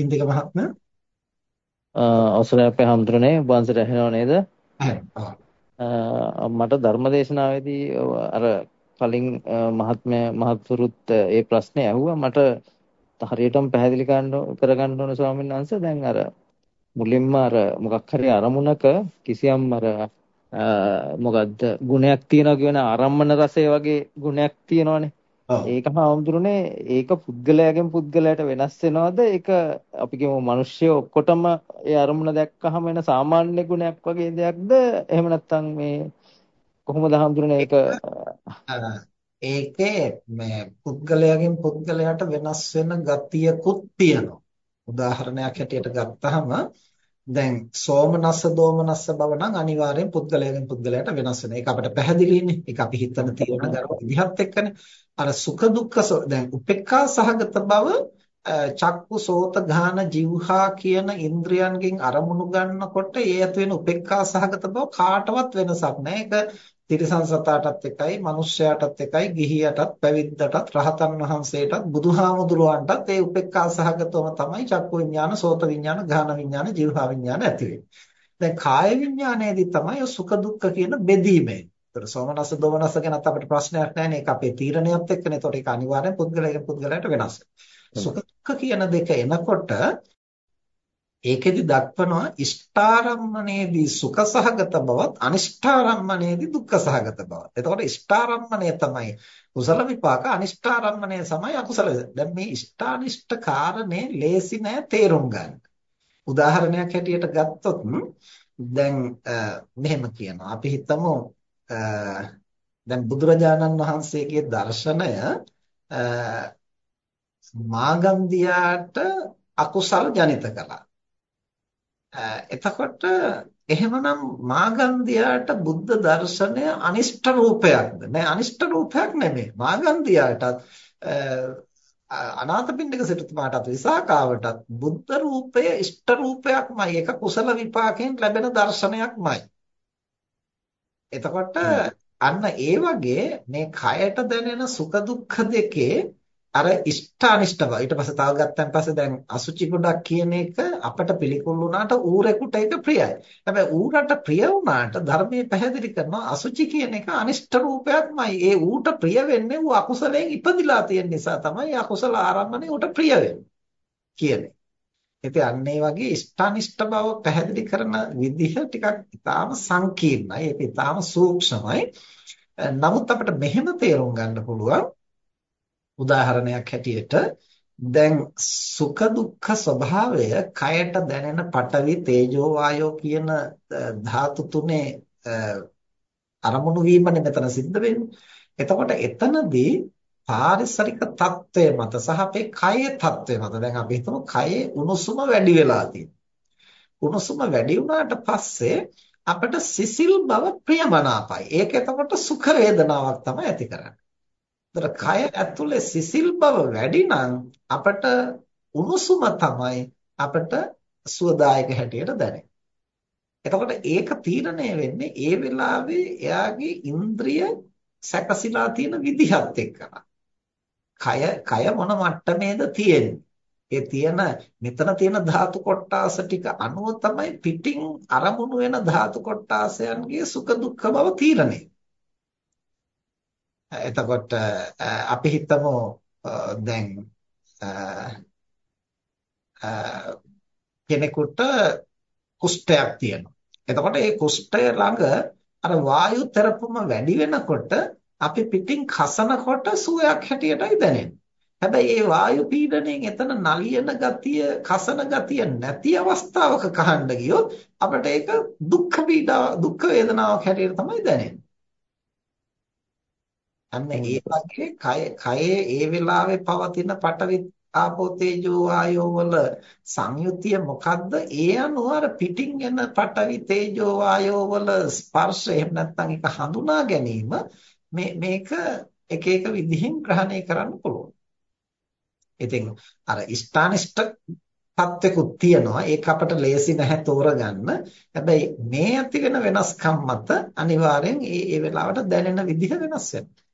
ඉන්දික මහත්මයා? අවසරයි අපේ හැඳුනනේ වංශයට ඇහෙනව නේද? මට ධර්මදේශනාවේදී අර කලින් මහත්මය මහත්තුරුත් ඒ ප්‍රශ්නේ ඇහුවා. මට හරියටම පැහැදිලි කරගන්න ඕන ස්වාමීන් වහන්සේ. දැන් අර මුලින්ම අර මොකක් හරි අරමුණක කිසියම් අර මොකද්ද? ගුණයක් තියනවා කියන ආරම්මන රසය වගේ ගුණයක් තියෙනවනේ ඒක හාමුදුරනේ ඒක පුද්ගලයාගෙන් පුද්ගලයාට වෙනස් වෙනවද? ඒක අපි කියමු මිනිස්සු ඔක්කොටම ඒ අරමුණ දැක්කහම එන සාමාන්‍ය ගුණයක් වගේ දෙයක්ද? එහෙම නැත්නම් මේ කොහොමද හාමුදුරනේ ඒක ඒකේ මේ පුද්ගලයාගෙන් පුද්ගලයාට වෙනස් වෙන ගතියකුත් තියෙනවා. උදාහරණයක් හැටියට ගත්තහම දැන් සෝමනස්ස දෝමනස්ස බව නම් අනිවාර්යෙන් පුද්ගලයාගෙන් පුද්ගලයාට වෙනස් වෙනවා. ඒක අපිට පැහැදිලිනේ. ඒක අපි හිතන තියෙන ගන්න විදිහත් එක්කනේ. අර සුඛ දුක්ඛ දැන් උපේක්ඛා සහගත බව චක්කු සෝත ගාන જીවහා කියන ඉන්ද්‍රයන්ගෙන් අරමුණු ගන්නකොට ඒ ඇති වෙන උපේක්ඛා සහගත බව කාටවත් වෙනසක් නැහැ. ඒක තිරිසන් සතාටත් එකයි, මිනිස්යාටත් එකයි, ගිහියටත්, පැවිද්දටත්, රහතන් වහන්සේටත්, බුදුහාමුදුරුවන්ටත් ඒ උපේක්ඛා සහගතවම තමයි චක්කු විඥාන, සෝත විඥාන, ගාන විඥාන, જીවහා විඥාන ඇති වෙන්නේ. දැන් කාය විඥානයේදී තමයි සුඛ දුක්ඛ කියන බෙදීමේ. ඒතර සෝමනස්ස දෝමනස්ස ගැනත් අපිට ප්‍රශ්නයක් නැහැ නේ. ඒක අපේ තීරණයත් එක්කනේ. ඒතකොට ඒක අනිවාර්යෙන් පුද්ගලයෙක් පුද්ගලයාට වෙනස්. සුඛ දුක්ඛ කියන දෙක එනකොට ඒකෙදි දක්වනවා ඉෂ්ඨාරම්මණයේදී සුඛ සහගත බවත් අනිෂ්ඨාරම්මණයේදී දුක්ඛ සහගත බවත්. එතකොට ඉෂ්ඨාරම්මණය තමයි කුසල විපාක අනිෂ්ඨාරම්මණය තමයි අකුසල. දැන් මේ ඉෂ්ඨානිෂ්ඨ කාරණේ ලේසි නෑ තේරුම් ගන්න. උදාහරණයක් හැටියට ගත්තොත් දැන් මෙහෙම කියනවා. අපි හිතමු දැන් බුදුරජාණන් වහන්සේගේ දර්ශනය මාගන්දියාට අකුසල් ජනිත කළා. එතකොට එහෙමනම් මාගන්දියාට බුද්ධ දර්ශනය අනිෂ්ට රූපයක්ද? නෑ අනිෂ්ට රූපයක් නෙමෙයි. මාගන්දියාටත් අනාථපිණ්ඩික සිටුතුමාටත් විසාකාවටත් බුද්ධ රූපය ඉෂ්ට රූපයක්මයි. ඒක කුසල විපාකයෙන් ලැබෙන දර්ශනයක්මයි. එතකොට අන්න ඒ වගේ මේ කයට දැනෙන සුඛ දුක්ඛ දෙකේ අර ඉෂ්ඨ අනිෂ්ඨ බව ඊට පස්සේ තව ගත්තන් පස්සේ දැන් අසුචි ගොඩක් කියන එක අපට පිළිකුල් වුණාට ඌරෙකුට ඒක ප්‍රියයි. හැබැයි ඌරට ප්‍රිය වුණාට ධර්මයේ පැහැදිලි කරනවා අසුචි කියන එක අනිෂ්ඨ රූපයක්මයි. ඒ ඌට ප්‍රිය වෙන්නේ ඌ අකුසලයෙන් ඉපදිලා තියෙන නිසා තමයි අකුසල ආරම්භනේ ඌට ප්‍රිය වෙන්නේ කියන්නේ. ඉතින් අන්න ඒ වගේ ඉෂ්ඨානිෂ්ඨ බව පැහැදිලි කරන විදිහ ටිකක් ඉතාම සංකීර්ණයි. ඒක ඉතාම සූක්ෂමයි. නමුත් අපිට මෙහෙම තේරුම් ගන්න පුළුවන් උදාහරණයක් හැටියට දැන් සුඛ දුක්ඛ ස්වභාවය කයට දැනෙන පඨවි තේජෝ වායෝ කියන ධාතු තුනේ අරමුණු වීමනේ මෙතන සිද්ධ වෙන්නේ. එතකොට එතනදී පාරිසරික తත්වය මත සහ අපේ කයේ తත්වය මත දැන් අපි හිතමු කයේ උණුසුම වැඩි වෙලා උණුසුම වැඩි පස්සේ අපට සිසිල් බව ප්‍රියමනාපයි. ඒක එතකොට සුඛ වේදනාවක් තමයි ඇති කරන්නේ. ඒතර කය ඇතුලේ සිසිල් බව වැඩි නම් අපිට උණුසුම තමයි අපිට සුවදායක හැටියට දැනෙන්නේ. එතකොට ඒක තීරණය වෙන්නේ ඒ වෙලාවේ එයාගේ ඉන්ද්‍රිය සැකසීලා තියෙන විදිහත් එක්කලා. කය කය මොන මට්ටමේද තියෙන්නේ? ඒ තියෙන මෙතන තියෙන ධාතු කොටාස ටික අනුව තමයි පිටින් අරමුණු වෙන ධාතු කොටාසයන්ගේ සුඛ දුක්ඛ බව තීරණය. එතකොට අපි හිතමු දැන් කෙනෙකුට කුෂ්ඨයක් තියෙනවා. එතකොට ඒ කුෂ්ඨය ළඟ අර වායු තෙරපුම වැඩි වෙනකොට අපි පිටින් කසනකොට සුවයක් හැටියටයි දැනෙන්නේ. හැබැයි ඒ වායු පීඩණයෙන් එතන නලියන ගතිය, කසන ගතිය නැති අවස්ථාවක කහන්න ගියොත් අපිට ඒක දුක්ඛ පීඩා, දුක්ඛ වේදනාවක් හැටියට තමයි දැනෙන්නේ. අන්න ඒ වගේ කය කයේ ඒ වෙලාවේ පවතින පටවි ආපෝ තේජෝ ආයෝ වල සංයුතිය මොකද්ද? ඒ අනුව අර පිටින් එන පටවි තේජෝ ආයෝ වල ස්පර්ශය එහෙම නැත්නම් ඒක හඳුනා ගැනීම මේ මේක එක එක විදිහෙන් ග්‍රහණය කරන්න පුළුවන්. ඉතින් අර ස්ථානිෂ්ඨ තත්ත්වකුත් තියෙනවා. ඒක අපට ලේසි නැහැ තෝරගන්න. හැබැයි මේ ඇති වෙන වෙනස්කම් මත අනිවාර්යෙන් ඒ ඒ වෙලාවට දැනෙන විදිහ වෙනස් වෙනවා.